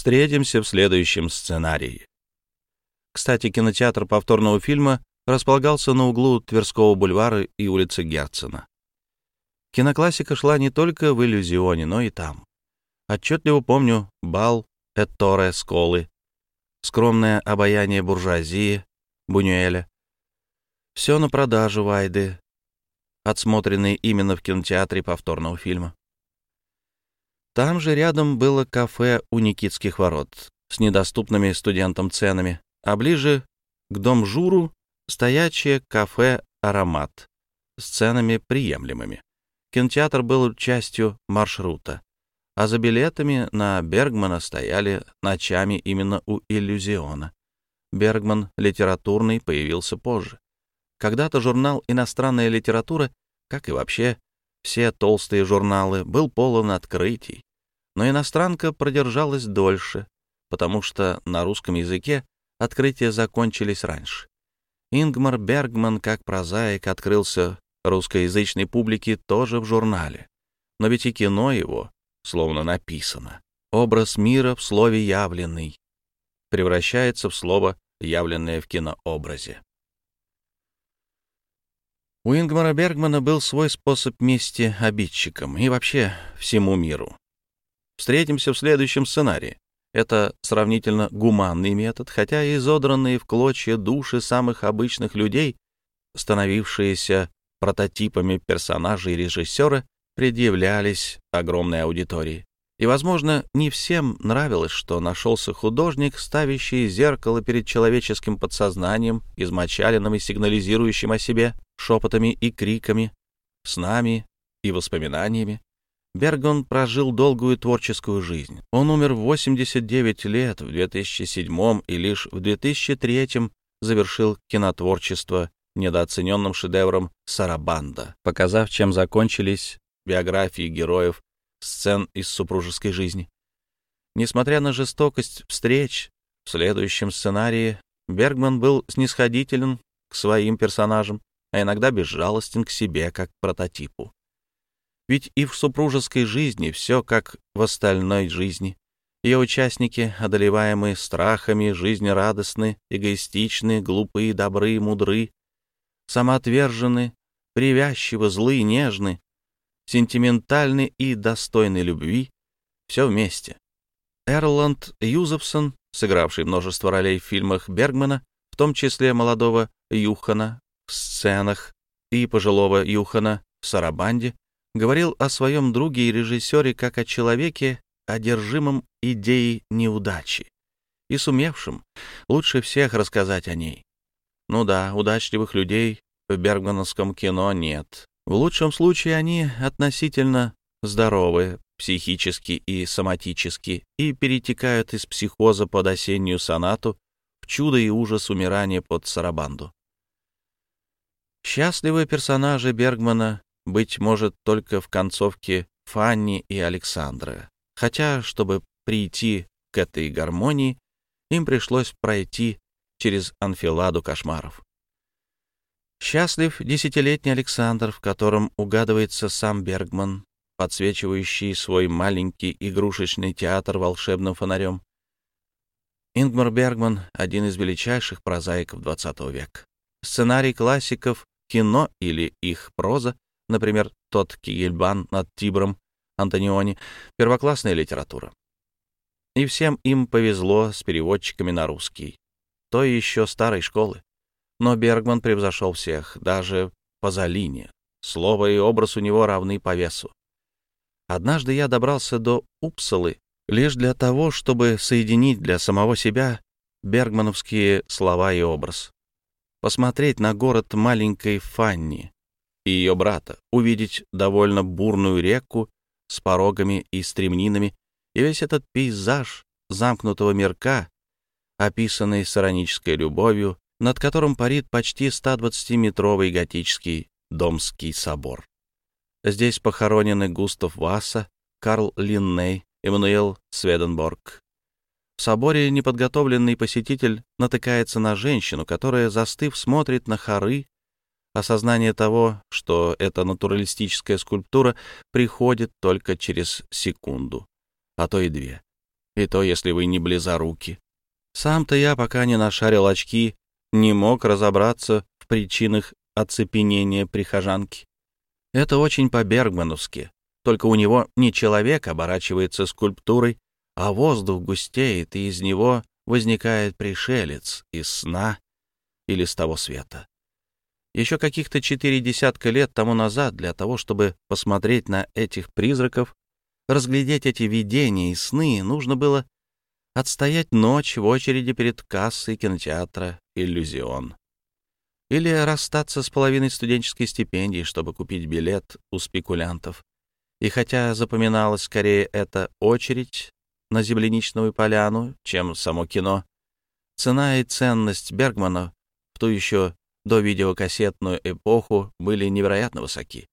Встретимся в следующем сценарии. Кстати, кинотеатр повторного фильма располагался на углу Тверского бульвара и улицы Герцена. Киноклассика шла не только в иллюзионе, но и там. Отчетливо помню бал Этторе Сколы, скромное обаяние буржуазии Бунюэля. Все на продажу Вайды, отсмотренные именно в кинотеатре повторного фильма. Там же рядом было кафе у Никитских ворот с недоступными студентам ценами, а ближе к дом Журу стоячее кафе «Аромат» с ценами приемлемыми. Кинотеатр был частью маршрута, а за билетами на Бергмана стояли ночами именно у Иллюзиона. Бергман литературный появился позже. Когда-то журнал «Иностранная литература», как и вообще все толстые журналы, был полон открытий. Но иностранка продержалась дольше, потому что на русском языке открытия закончились раньше. Ингмар Бергман, как прозаик, открылся русскоязычной публике тоже в журнале. Но ведь и кино его словно написано. Образ мира в слове «явленный» превращается в слово, явленное в кинообразе. У Ингмара Бергмана был свой способ мести обидчикам и вообще всему миру. Встретимся в следующем сценарии. Это сравнительно гуманный метод, хотя и изодранные в клочья души самых обычных людей, становившиеся прототипами персонажей режиссера, предъявлялись огромной аудитории. И, возможно, не всем нравилось, что нашелся художник, ставящий зеркало перед человеческим подсознанием, измочаленным и сигнализирующим о себе шепотами и криками, снами и воспоминаниями. Бергон прожил долгую творческую жизнь. Он умер в 89 лет в 2007 и лишь в 2003 завершил кинотворчество недооцененным шедевром «Сарабанда», показав, чем закончились биографии героев сцен из супружеской жизни. Несмотря на жестокость встреч, в следующем сценарии Бергман был снисходителен к своим персонажам, а иногда безжалостен к себе как прототипу. Ведь и в супружеской жизни все как в остальной жизни. Ее участники, одолеваемые страхами, жизнерадостны, эгоистичны, глупы, добры, мудры, самоотвержены, привязчивы, злы, нежны, сентиментальны и достойны любви, все вместе. Эрланд Юзефсон, сыгравший множество ролей в фильмах Бергмана, в том числе молодого Юхана в сценах и пожилого Юхана в Сарабанде, говорил о своем друге и режиссере как о человеке, одержимом идеей неудачи и сумевшим лучше всех рассказать о ней. Ну да, удачливых людей в бергмановском кино нет. В лучшем случае они относительно здоровы психически и соматически и перетекают из психоза под осеннюю сонату в чудо и ужас умирания под сарабанду. Счастливые персонажи Бергмана, быть может, только в концовке Фанни и Александра, хотя, чтобы прийти к этой гармонии, им пришлось пройти через анфиладу кошмаров. Счастлив десятилетний Александр, в котором угадывается сам Бергман, подсвечивающий свой маленький игрушечный театр волшебным фонарем. Ингмар Бергман — один из величайших прозаиков XX века. Сценарий классиков, кино или их проза, например, тот Кигельбан над Тибром, Антониони, первоклассная литература. И всем им повезло с переводчиками на русский. То еще старой школы. Но Бергман превзошел всех, даже Пазолини. Слово и образ у него равны по весу. Однажды я добрался до Упсалы лишь для того, чтобы соединить для самого себя бергмановские слова и образ. Посмотреть на город маленькой Фанни и ее брата, увидеть довольно бурную реку с порогами и стремнинами, и весь этот пейзаж замкнутого мирка, описанный с иронической любовью над которым парит почти 120-метровый готический Домский собор. Здесь похоронены Густав Васса, Карл Линней, Эммануэл Сведенборг. В соборе неподготовленный посетитель натыкается на женщину, которая, застыв, смотрит на хоры. Осознание того, что это натуралистическая скульптура, приходит только через секунду, а то и две. и то, если вы не близоруки. Сам-то я, пока не нашарил очки, не мог разобраться в причинах оцепенения прихожанки. Это очень по-бергмановски, только у него не человек оборачивается скульптурой, а воздух густеет, и из него возникает пришелец из сна или с того света. Еще каких-то четыре десятка лет тому назад для того, чтобы посмотреть на этих призраков, разглядеть эти видения и сны, нужно было отстоять ночь в очереди перед кассой кинотеатра «Иллюзион». Или расстаться с половиной студенческой стипендии, чтобы купить билет у спекулянтов. И хотя запоминалась скорее эта очередь на земляничную поляну, чем само кино, цена и ценность Бергмана в ту еще до видеокассетную эпоху были невероятно высоки.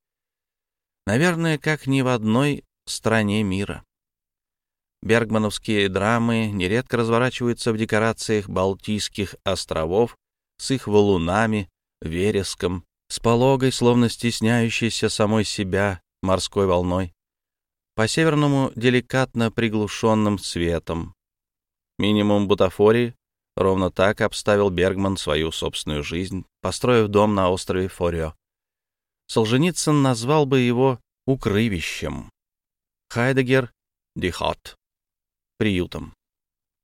Наверное, как ни в одной стране мира. Бергмановские драмы нередко разворачиваются в декорациях Балтийских островов с их валунами, вереском, с пологой, словно стесняющейся самой себя морской волной, по северному деликатно приглушенным светом. Минимум бутафории ровно так обставил Бергман свою собственную жизнь, построив дом на острове Форио. Солженицын назвал бы его укрывищем. Хайдегер — дихот, приютом.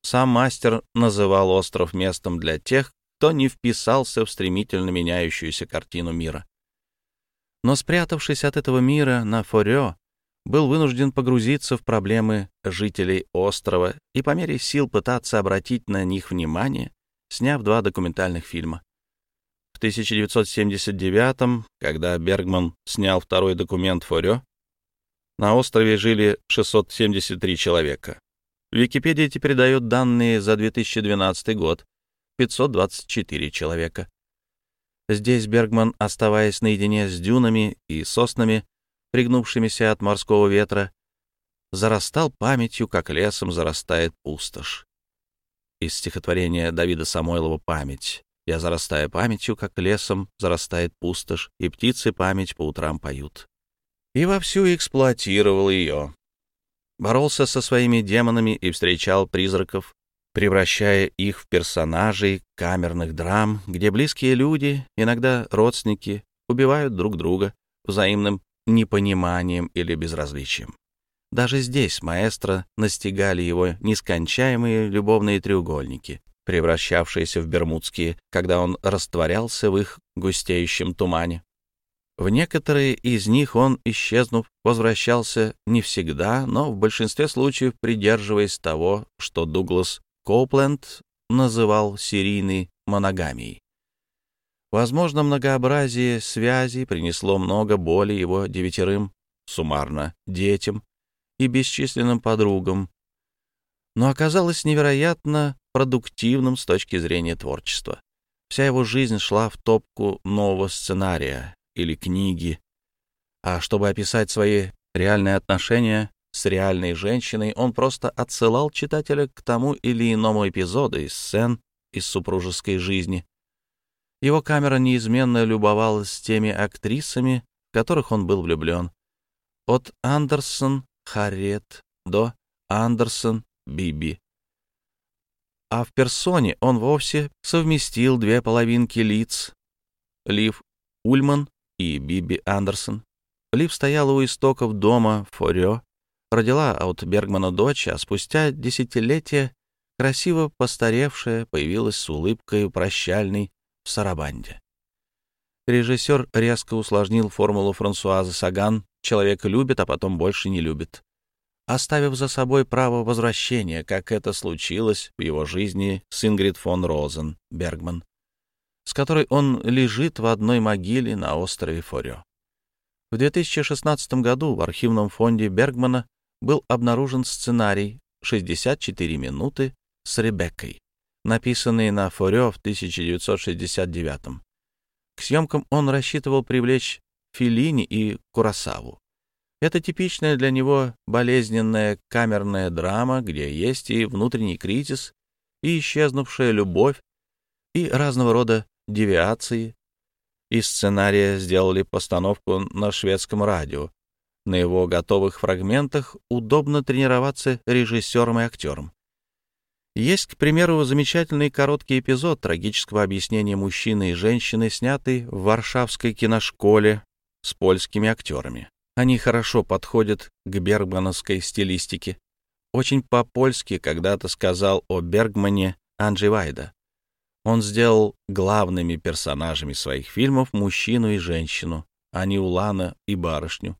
Сам мастер называл остров местом для тех, кто не вписался в стремительно меняющуюся картину мира. Но спрятавшись от этого мира на Форё, был вынужден погрузиться в проблемы жителей острова и по мере сил пытаться обратить на них внимание, сняв два документальных фильма. В 1979 когда Бергман снял второй документ Форё, на острове жили 673 человека. Википедия теперь дает данные за 2012 год — 524 человека. Здесь Бергман, оставаясь наедине с дюнами и соснами, пригнувшимися от морского ветра, зарастал памятью, как лесом зарастает пустошь. Из стихотворения Давида Самойлова «Память». «Я зарастаю памятью, как лесом зарастает пустошь, и птицы память по утрам поют». И вовсю эксплуатировал ее. Боролся со своими демонами и встречал призраков, превращая их в персонажей камерных драм, где близкие люди, иногда родственники, убивают друг друга взаимным непониманием или безразличием. Даже здесь маэстро настигали его нескончаемые любовные треугольники, превращавшиеся в бермудские, когда он растворялся в их густеющем тумане. В некоторые из них он, исчезнув, возвращался не всегда, но в большинстве случаев придерживаясь того, что Дуглас Коупленд называл серийной моногамией. Возможно, многообразие связей принесло много боли его девятерым, суммарно, детям и бесчисленным подругам, но оказалось невероятно продуктивным с точки зрения творчества. Вся его жизнь шла в топку нового сценария или книги, а чтобы описать свои реальные отношения с реальной женщиной, он просто отсылал читателя к тому или иному эпизоду из сцен из супружеской жизни. Его камера неизменно любовалась теми актрисами, в которых он был влюблен. От Андерсон Харриет до Андерсон Биби. А в персоне он вовсе совместил две половинки лиц — Лив Ульман и Биби Андерсон. Лив стояла у истоков дома Форё, родила от Бергмана дочь, а спустя десятилетия красиво постаревшая появилась с улыбкой прощальной в Сарабанде. Режиссер резко усложнил формулу Франсуазы Саган «Человек любит, а потом больше не любит», оставив за собой право возвращения, как это случилось в его жизни с Ингрид фон Розен Бергман, с которой он лежит в одной могиле на острове Форё. В 2016 году в архивном фонде Бергмана был обнаружен сценарий «64 минуты с Ребеккой», написанный на Форё в 1969 К съемкам он рассчитывал привлечь Филини и Курасаву. Это типичная для него болезненная камерная драма, где есть и внутренний кризис, и исчезнувшая любовь, и разного рода девиации. Из сценария сделали постановку на шведском радио, На его готовых фрагментах удобно тренироваться режиссером и актером. Есть, к примеру, замечательный короткий эпизод трагического объяснения мужчины и женщины, снятый в Варшавской киношколе с польскими актерами. Они хорошо подходят к бергмановской стилистике. Очень по-польски когда-то сказал о Бергмане Анджи Вайда. Он сделал главными персонажами своих фильмов мужчину и женщину, а не Улана и барышню.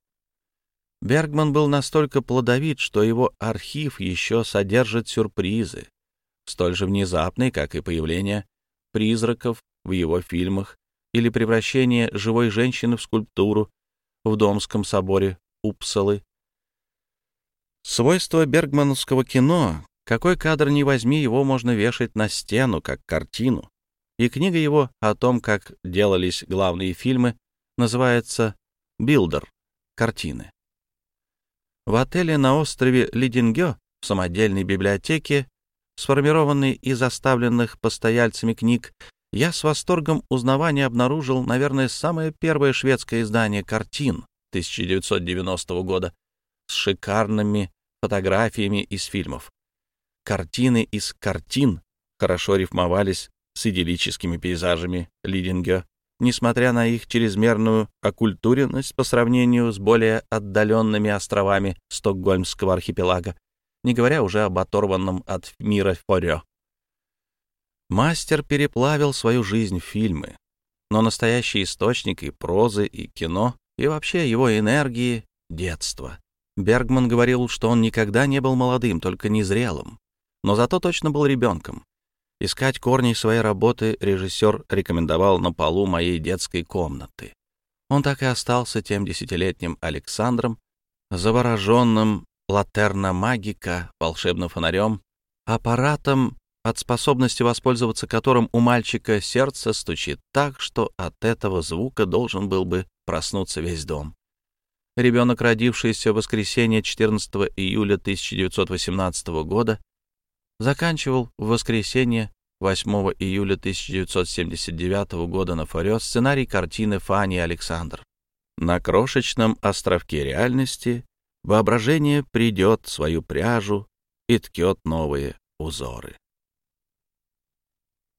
Бергман был настолько плодовит, что его архив еще содержит сюрпризы, столь же внезапные, как и появление призраков в его фильмах или превращение живой женщины в скульптуру в Домском соборе Упсалы. Свойство бергмановского кино какой кадр не возьми, его можно вешать на стену, как картину. И книга его о том, как делались главные фильмы, называется «Билдер. Картины». В отеле на острове Лидингё в самодельной библиотеке, сформированной из оставленных постояльцами книг, я с восторгом узнавания обнаружил, наверное, самое первое шведское издание картин 1990 года с шикарными фотографиями из фильмов. Картины из картин хорошо рифмовались с идиллическими пейзажами Лидинга, несмотря на их чрезмерную оккультуренность по сравнению с более отдаленными островами Стокгольмского архипелага, не говоря уже об оторванном от мира Форё. Мастер переплавил свою жизнь в фильмы, но настоящий источник и прозы, и кино, и вообще его энергии — детство. Бергман говорил, что он никогда не был молодым, только незрелым но зато точно был ребенком. Искать корни своей работы режиссер рекомендовал на полу моей детской комнаты. Он так и остался тем десятилетним Александром, завороженным латерна магика, волшебным фонарем, аппаратом, от способности воспользоваться которым у мальчика сердце стучит так, что от этого звука должен был бы проснуться весь дом. Ребенок, родившийся в воскресенье 14 июля 1918 года, заканчивал в воскресенье 8 июля 1979 года на Форё сценарий картины Фани Александр. На крошечном островке реальности воображение придет свою пряжу и ткет новые узоры.